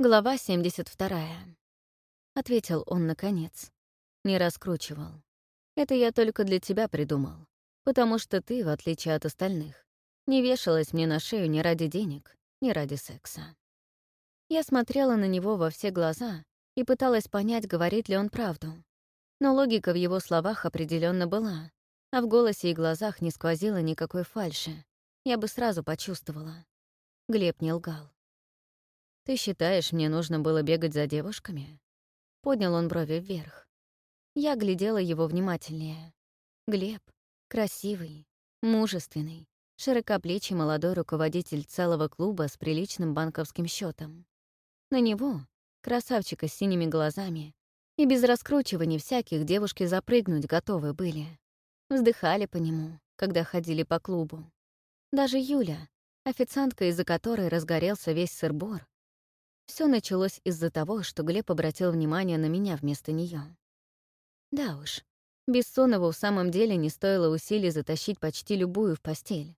Глава 72. Ответил он наконец. Не раскручивал. Это я только для тебя придумал. Потому что ты, в отличие от остальных, не вешалась мне на шею ни ради денег, ни ради секса. Я смотрела на него во все глаза и пыталась понять, говорит ли он правду. Но логика в его словах определенно была, а в голосе и глазах не сквозило никакой фальши. Я бы сразу почувствовала. Глеб не лгал. «Ты считаешь, мне нужно было бегать за девушками?» Поднял он брови вверх. Я глядела его внимательнее. Глеб — красивый, мужественный, широкоплечий молодой руководитель целого клуба с приличным банковским счетом. На него, красавчика с синими глазами, и без раскручиваний всяких девушки запрыгнуть готовы были. Вздыхали по нему, когда ходили по клубу. Даже Юля, официантка, из-за которой разгорелся весь сырбор, все началось из-за того, что Глеб обратил внимание на меня вместо нее. Да уж, Бессонову в самом деле не стоило усилий затащить почти любую в постель.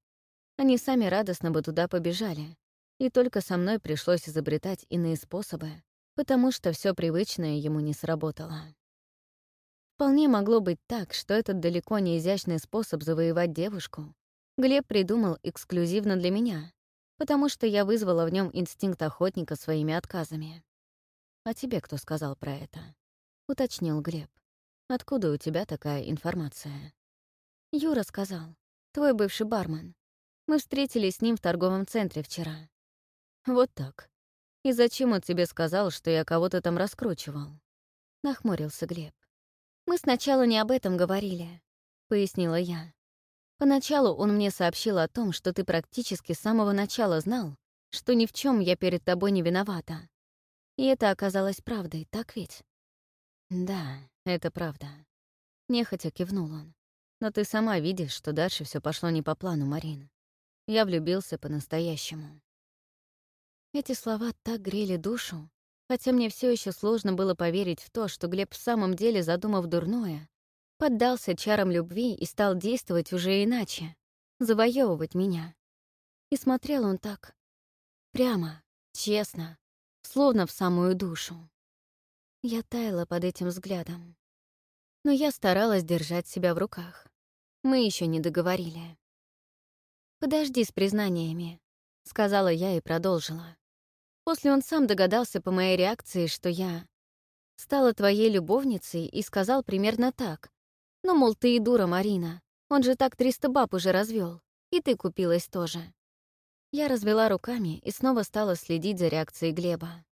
Они сами радостно бы туда побежали, и только со мной пришлось изобретать иные способы, потому что все привычное ему не сработало. Вполне могло быть так, что этот далеко не изящный способ завоевать девушку Глеб придумал эксклюзивно для меня, потому что я вызвала в нем инстинкт охотника своими отказами. «А тебе кто сказал про это?» — уточнил Глеб. «Откуда у тебя такая информация?» «Юра сказал. Твой бывший бармен. Мы встретились с ним в торговом центре вчера». «Вот так. И зачем он тебе сказал, что я кого-то там раскручивал?» — нахмурился Глеб. «Мы сначала не об этом говорили», — пояснила я. Поначалу он мне сообщил о том, что ты практически с самого начала знал, что ни в чем я перед тобой не виновата. И это оказалось правдой, так ведь? Да, это правда. Нехотя кивнул он. Но ты сама видишь, что дальше все пошло не по плану, Марин. Я влюбился по-настоящему. Эти слова так грели душу, хотя мне все еще сложно было поверить в то, что Глеб в самом деле, задумав дурное, поддался чарам любви и стал действовать уже иначе, завоевывать меня. И смотрел он так, прямо, честно, словно в самую душу. Я таяла под этим взглядом. Но я старалась держать себя в руках. Мы еще не договорили. «Подожди с признаниями», — сказала я и продолжила. После он сам догадался по моей реакции, что я стала твоей любовницей и сказал примерно так. Ну, мол, ты и дура, Марина. Он же так 300 баб уже развел, И ты купилась тоже. Я развела руками и снова стала следить за реакцией Глеба.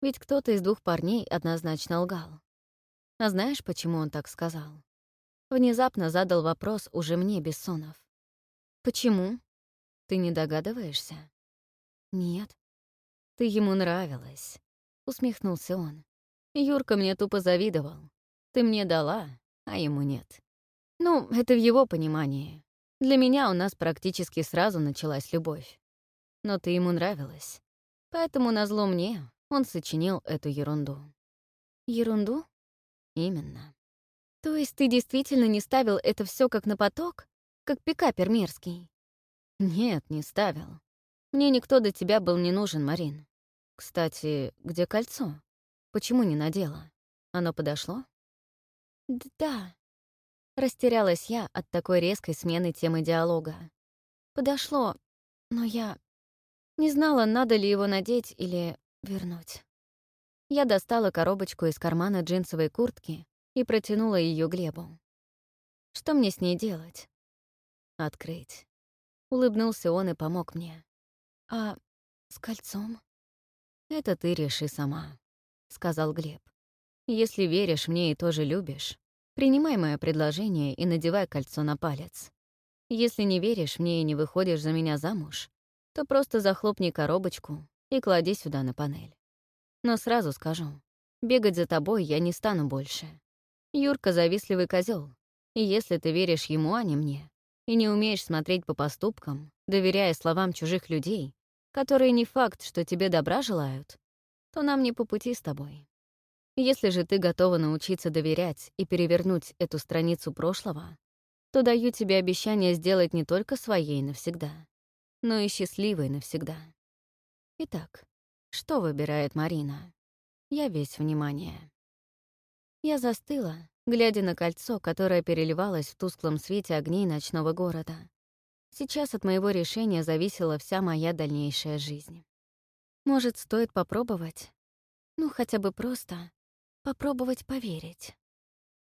Ведь кто-то из двух парней однозначно лгал. А знаешь, почему он так сказал? Внезапно задал вопрос уже мне, Бессонов. «Почему? Ты не догадываешься?» «Нет». «Ты ему нравилась», — усмехнулся он. «Юрка мне тупо завидовал. Ты мне дала, а ему нет. Ну, это в его понимании. Для меня у нас практически сразу началась любовь. Но ты ему нравилась. Поэтому, назло мне, он сочинил эту ерунду. Ерунду? Именно. То есть ты действительно не ставил это все как на поток? Как пикапер мерзкий? Нет, не ставил. Мне никто до тебя был не нужен, Марин. Кстати, где кольцо? Почему не надела? Оно подошло? «Да». Растерялась я от такой резкой смены темы диалога. Подошло, но я не знала, надо ли его надеть или вернуть. Я достала коробочку из кармана джинсовой куртки и протянула ее Глебу. Что мне с ней делать? Открыть. Улыбнулся он и помог мне. А с кольцом? Это ты реши сама, сказал Глеб. Если веришь мне и тоже любишь, принимай мое предложение и надевай кольцо на палец. Если не веришь мне и не выходишь за меня замуж, то просто захлопни коробочку и клади сюда на панель. Но сразу скажу, бегать за тобой я не стану больше. Юрка — завистливый козел, и если ты веришь ему, а не мне, и не умеешь смотреть по поступкам, доверяя словам чужих людей, которые не факт, что тебе добра желают, то нам не по пути с тобой. Если же ты готова научиться доверять и перевернуть эту страницу прошлого, то даю тебе обещание сделать не только своей навсегда, но и счастливой навсегда. Итак, Что выбирает Марина? Я весь внимание. Я застыла, глядя на кольцо, которое переливалось в тусклом свете огней ночного города. Сейчас от моего решения зависела вся моя дальнейшая жизнь. Может, стоит попробовать? Ну, хотя бы просто попробовать поверить.